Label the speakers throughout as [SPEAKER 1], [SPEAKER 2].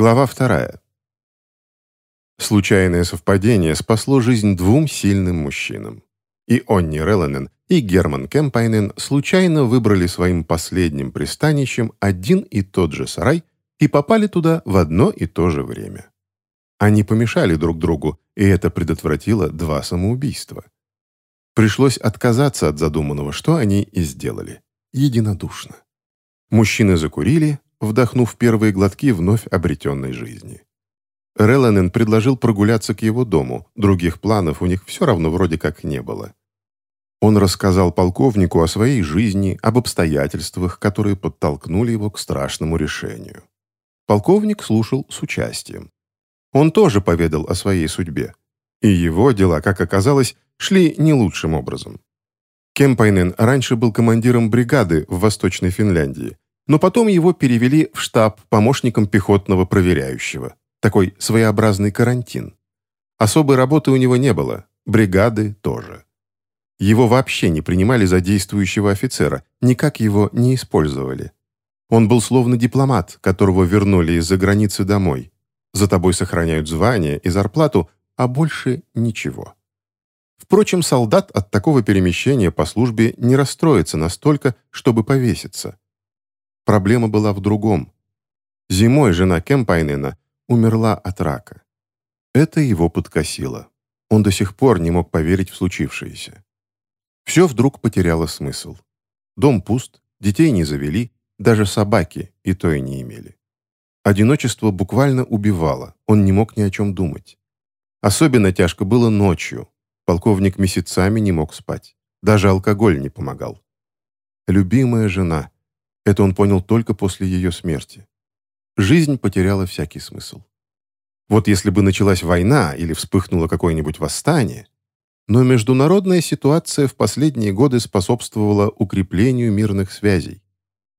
[SPEAKER 1] Глава вторая. Случайное совпадение спасло жизнь двум сильным мужчинам. И Онни Реланен, и Герман Кемпайнен случайно выбрали своим последним пристанищем один и тот же сарай и попали туда в одно и то же время. Они помешали друг другу, и это предотвратило два самоубийства. Пришлось отказаться от задуманного, что они и сделали. Единодушно. Мужчины закурили, вдохнув первые глотки вновь обретенной жизни. Реланен предложил прогуляться к его дому, других планов у них все равно вроде как не было. Он рассказал полковнику о своей жизни, об обстоятельствах, которые подтолкнули его к страшному решению. Полковник слушал с участием. Он тоже поведал о своей судьбе. И его дела, как оказалось, шли не лучшим образом. Кемпайнен раньше был командиром бригады в Восточной Финляндии, но потом его перевели в штаб помощником пехотного проверяющего. Такой своеобразный карантин. Особой работы у него не было, бригады тоже. Его вообще не принимали за действующего офицера, никак его не использовали. Он был словно дипломат, которого вернули из-за границы домой. За тобой сохраняют звание и зарплату, а больше ничего. Впрочем, солдат от такого перемещения по службе не расстроится настолько, чтобы повеситься. Проблема была в другом. Зимой жена Кемпайнена умерла от рака. Это его подкосило. Он до сих пор не мог поверить в случившееся. Все вдруг потеряло смысл. Дом пуст, детей не завели, даже собаки и то и не имели. Одиночество буквально убивало, он не мог ни о чем думать. Особенно тяжко было ночью. Полковник месяцами не мог спать. Даже алкоголь не помогал. Любимая жена, это он понял только после ее смерти. Жизнь потеряла всякий смысл. Вот если бы началась война или вспыхнуло какое-нибудь восстание, но международная ситуация в последние годы способствовала укреплению мирных связей.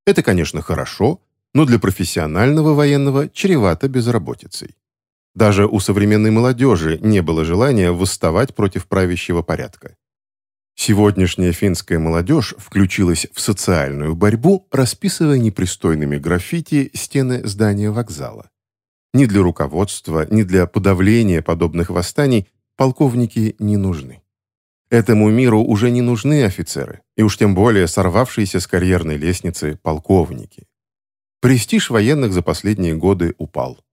[SPEAKER 1] Это, конечно, хорошо, но для профессионального военного чревато безработицей. Даже у современной молодежи не было желания восставать против правящего порядка. Сегодняшняя финская молодежь включилась в социальную борьбу, расписывая непристойными граффити стены здания вокзала. Ни для руководства, ни для подавления подобных восстаний полковники не нужны. Этому миру уже не нужны офицеры, и уж тем более сорвавшиеся с карьерной лестницы полковники. Престиж военных за последние годы упал.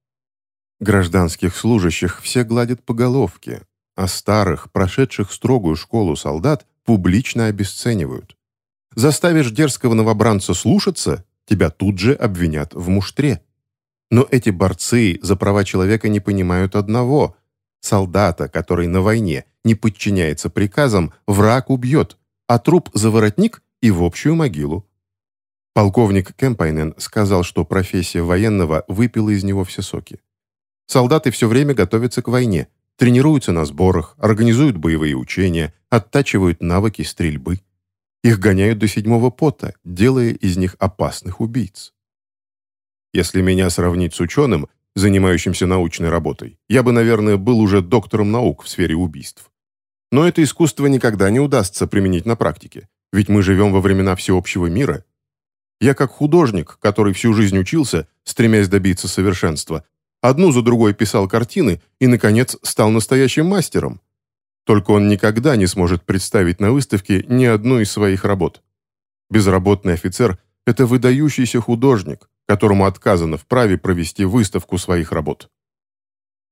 [SPEAKER 1] Гражданских служащих все гладят по головке, а старых, прошедших строгую школу солдат публично обесценивают. Заставишь дерзкого новобранца слушаться, тебя тут же обвинят в муштре. Но эти борцы за права человека не понимают одного. Солдата, который на войне не подчиняется приказам, враг убьет, а труп за воротник и в общую могилу. Полковник Кемпайнен сказал, что профессия военного выпила из него все соки. Солдаты все время готовятся к войне, тренируются на сборах, организуют боевые учения, оттачивают навыки стрельбы. Их гоняют до седьмого пота, делая из них опасных убийц. Если меня сравнить с ученым, занимающимся научной работой, я бы, наверное, был уже доктором наук в сфере убийств. Но это искусство никогда не удастся применить на практике, ведь мы живем во времена всеобщего мира. Я как художник, который всю жизнь учился, стремясь добиться совершенства, одну за другой писал картины и, наконец, стал настоящим мастером. Только он никогда не сможет представить на выставке ни одну из своих работ. Безработный офицер – это выдающийся художник, которому отказано в праве провести выставку своих работ.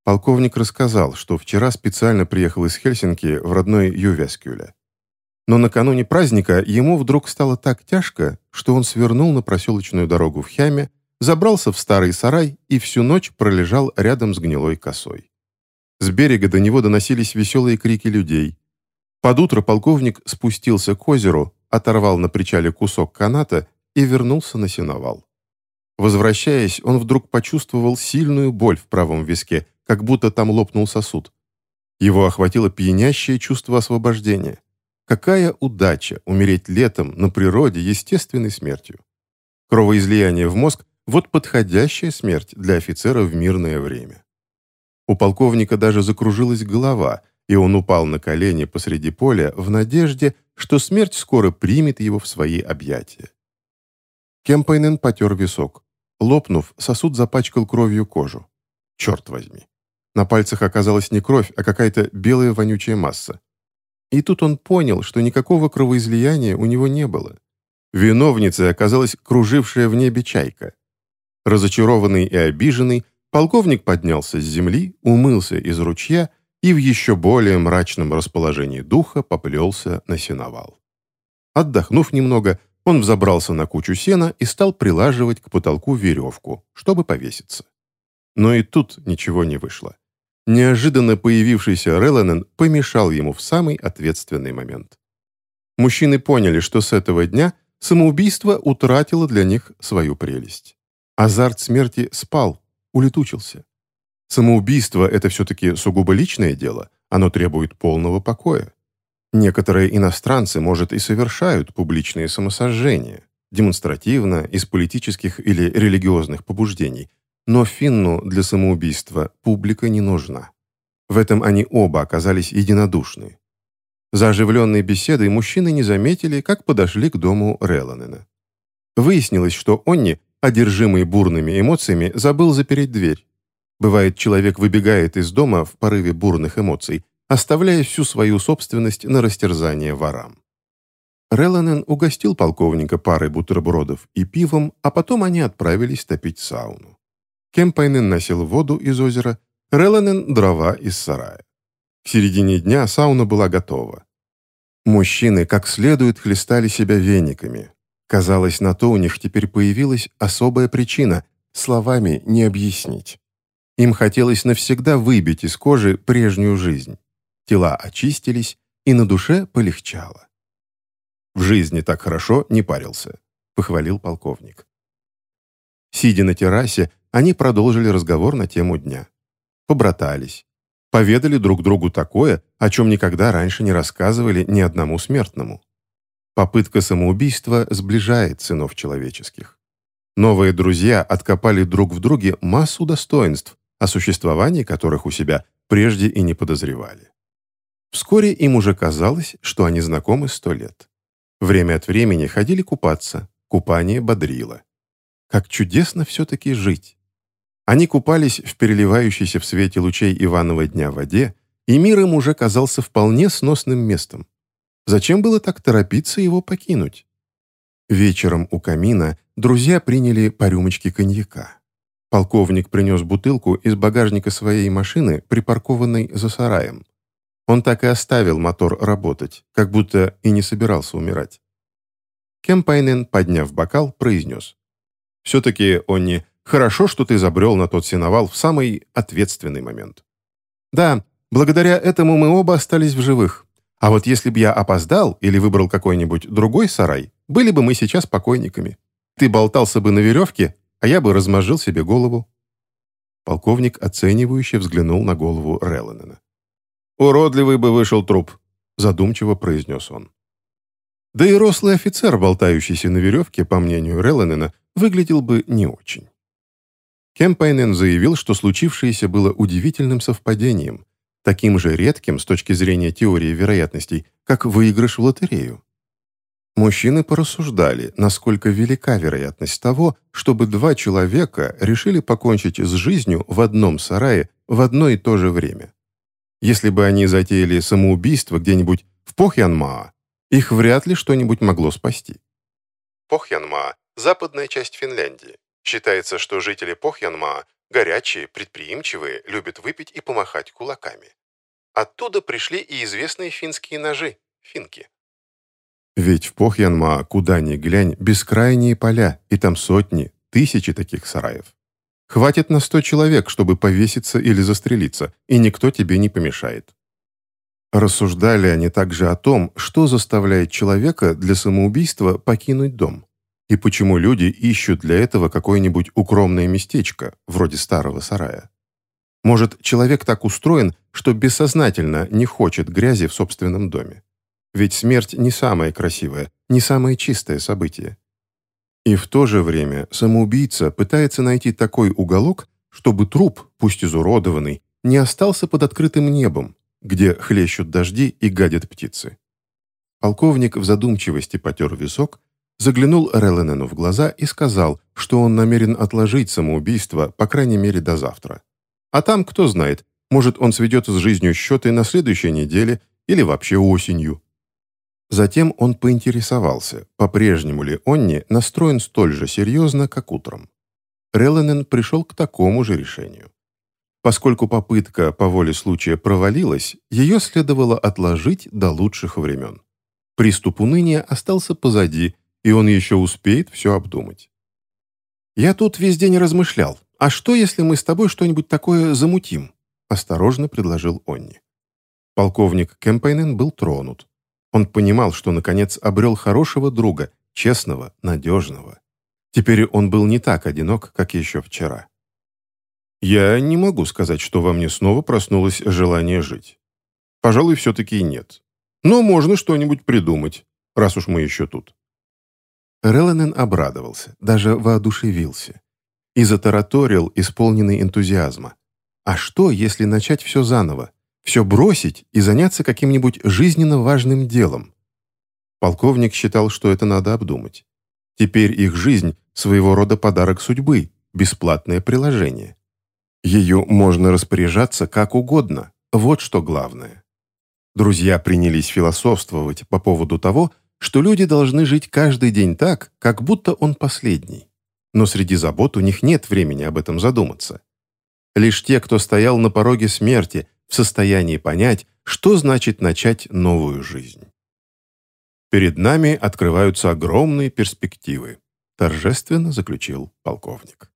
[SPEAKER 1] Полковник рассказал, что вчера специально приехал из Хельсинки в родной Ювяскюле. Но накануне праздника ему вдруг стало так тяжко, что он свернул на проселочную дорогу в Хяме, забрался в старый сарай и всю ночь пролежал рядом с гнилой косой. С берега до него доносились веселые крики людей. Под утро полковник спустился к озеру, оторвал на причале кусок каната и вернулся на сеновал. Возвращаясь, он вдруг почувствовал сильную боль в правом виске, как будто там лопнул сосуд. Его охватило пьянящее чувство освобождения. Какая удача умереть летом на природе естественной смертью. Кровоизлияние в мозг – вот подходящая смерть для офицера в мирное время. У полковника даже закружилась голова, и он упал на колени посреди поля в надежде, что смерть скоро примет его в свои объятия. Кемпайнен потер висок. Лопнув, сосуд запачкал кровью кожу. Черт возьми. На пальцах оказалась не кровь, а какая-то белая вонючая масса. И тут он понял, что никакого кровоизлияния у него не было. Виновницей оказалась кружившая в небе чайка. Разочарованный и обиженный, полковник поднялся с земли, умылся из ручья и в еще более мрачном расположении духа поплелся на сеновал. Отдохнув немного, он взобрался на кучу сена и стал прилаживать к потолку веревку, чтобы повеситься. Но и тут ничего не вышло. Неожиданно появившийся Реланен помешал ему в самый ответственный момент. Мужчины поняли, что с этого дня самоубийство утратило для них свою прелесть. Азарт смерти спал, улетучился. Самоубийство – это все-таки сугубо личное дело, оно требует полного покоя. Некоторые иностранцы, может, и совершают публичные самосожжения, демонстративно, из политических или религиозных побуждений, но Финну для самоубийства публика не нужна. В этом они оба оказались единодушны. За оживленной беседой мужчины не заметили, как подошли к дому Реланена. Выяснилось, что Онни, одержимый бурными эмоциями, забыл запереть дверь. Бывает, человек выбегает из дома в порыве бурных эмоций, оставляя всю свою собственность на растерзание ворам. Реланен угостил полковника парой бутербродов и пивом, а потом они отправились топить сауну. Кемпайнен носил воду из озера, Реланен – дрова из сарая. К середине дня сауна была готова. Мужчины как следует хлестали себя вениками. Казалось, на то у них теперь появилась особая причина, словами не объяснить. Им хотелось навсегда выбить из кожи прежнюю жизнь тела очистились, и на душе полегчало. «В жизни так хорошо не парился», — похвалил полковник. Сидя на террасе, они продолжили разговор на тему дня. Побратались. Поведали друг другу такое, о чем никогда раньше не рассказывали ни одному смертному. Попытка самоубийства сближает сынов человеческих. Новые друзья откопали друг в друге массу достоинств, о существовании которых у себя прежде и не подозревали. Вскоре им уже казалось, что они знакомы сто лет. Время от времени ходили купаться, купание бодрило. Как чудесно все-таки жить. Они купались в переливающейся в свете лучей Иванова дня воде, и мир им уже казался вполне сносным местом. Зачем было так торопиться его покинуть? Вечером у камина друзья приняли по рюмочке коньяка. Полковник принес бутылку из багажника своей машины, припаркованной за сараем. Он так и оставил мотор работать, как будто и не собирался умирать. Кемпайнен, подняв бокал, произнес. «Все-таки, Онни, хорошо, что ты забрел на тот сеновал в самый ответственный момент». «Да, благодаря этому мы оба остались в живых. А вот если бы я опоздал или выбрал какой-нибудь другой сарай, были бы мы сейчас покойниками. Ты болтался бы на веревке, а я бы размозжил себе голову». Полковник оценивающе взглянул на голову Релленена. «Уродливый бы вышел труп», — задумчиво произнес он. Да и рослый офицер, болтающийся на веревке, по мнению Релленена, выглядел бы не очень. Кемпайнен заявил, что случившееся было удивительным совпадением, таким же редким с точки зрения теории вероятностей, как выигрыш в лотерею. Мужчины порассуждали, насколько велика вероятность того, чтобы два человека решили покончить с жизнью в одном сарае в одно и то же время. Если бы они затеяли самоубийство где-нибудь в Похьянмаа, их вряд ли что-нибудь могло спасти. Похьянмаа – западная часть Финляндии. Считается, что жители Похьянмаа горячие, предприимчивые, любят выпить и помахать кулаками. Оттуда пришли и известные финские ножи – финки. Ведь в Похьянма, куда ни глянь, бескрайние поля, и там сотни, тысячи таких сараев. Хватит на сто человек, чтобы повеситься или застрелиться, и никто тебе не помешает. Рассуждали они также о том, что заставляет человека для самоубийства покинуть дом, и почему люди ищут для этого какое-нибудь укромное местечко, вроде старого сарая. Может, человек так устроен, что бессознательно не хочет грязи в собственном доме. Ведь смерть не самое красивое, не самое чистое событие. И в то же время самоубийца пытается найти такой уголок, чтобы труп, пусть изуродованный, не остался под открытым небом, где хлещут дожди и гадят птицы. Полковник в задумчивости потер висок, заглянул Релленену в глаза и сказал, что он намерен отложить самоубийство, по крайней мере, до завтра. А там, кто знает, может, он сведет с жизнью счеты на следующей неделе или вообще осенью. Затем он поинтересовался, по-прежнему ли Онни настроен столь же серьезно, как утром. Релленен пришел к такому же решению. Поскольку попытка по воле случая провалилась, ее следовало отложить до лучших времен. Приступ уныния остался позади, и он еще успеет все обдумать. «Я тут весь день размышлял. А что, если мы с тобой что-нибудь такое замутим?» — осторожно предложил Онни. Полковник Кемпайнен был тронут. Он понимал, что, наконец, обрел хорошего друга, честного, надежного. Теперь он был не так одинок, как еще вчера. «Я не могу сказать, что во мне снова проснулось желание жить. Пожалуй, все-таки нет. Но можно что-нибудь придумать, раз уж мы еще тут». Реланен обрадовался, даже воодушевился. И затараторил, исполненный энтузиазма. А что, если начать все заново? Все бросить и заняться каким-нибудь жизненно важным делом? Полковник считал, что это надо обдумать. Теперь их жизнь – своего рода подарок судьбы, бесплатное приложение. Ее можно распоряжаться как угодно, вот что главное. Друзья принялись философствовать по поводу того, что люди должны жить каждый день так, как будто он последний. Но среди забот у них нет времени об этом задуматься. Лишь те, кто стоял на пороге смерти, в состоянии понять, что значит начать новую жизнь. Перед нами открываются огромные перспективы, торжественно заключил полковник.